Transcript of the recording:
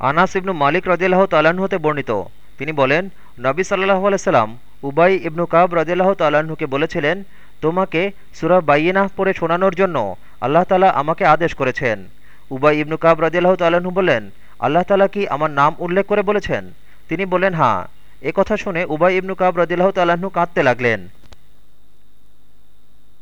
আনাস ইবনু মালিক রদিল্লাহ তাল্লাহ্ন হতে বর্ণিত। তিনি বলেন, নবী সাল্লাহ আলাইসাল্লাম উবাই ইবনু কাব রদিল্লাহ তাল্লাহ্নকে বলেছিলেন, তোমাকে সুরা বাইয়েনাহ পড়ে শোনানোর জন্য আল্লাহ তালা আমাকে আদেশ করেছেন। উবাই ইবনু কাব রদিল্লাহ তাল্লাহ্ন বললেন, আল্লাহ তালা কি আমার নাম উল্লেখ করে বলেছেন? তিনি বলেন হ্যাঁ। এ কথা শুনে উবাই ইবনু কাব রদিল্লাহ তাল্লাহ্ন কাঁদতে লাগলেন।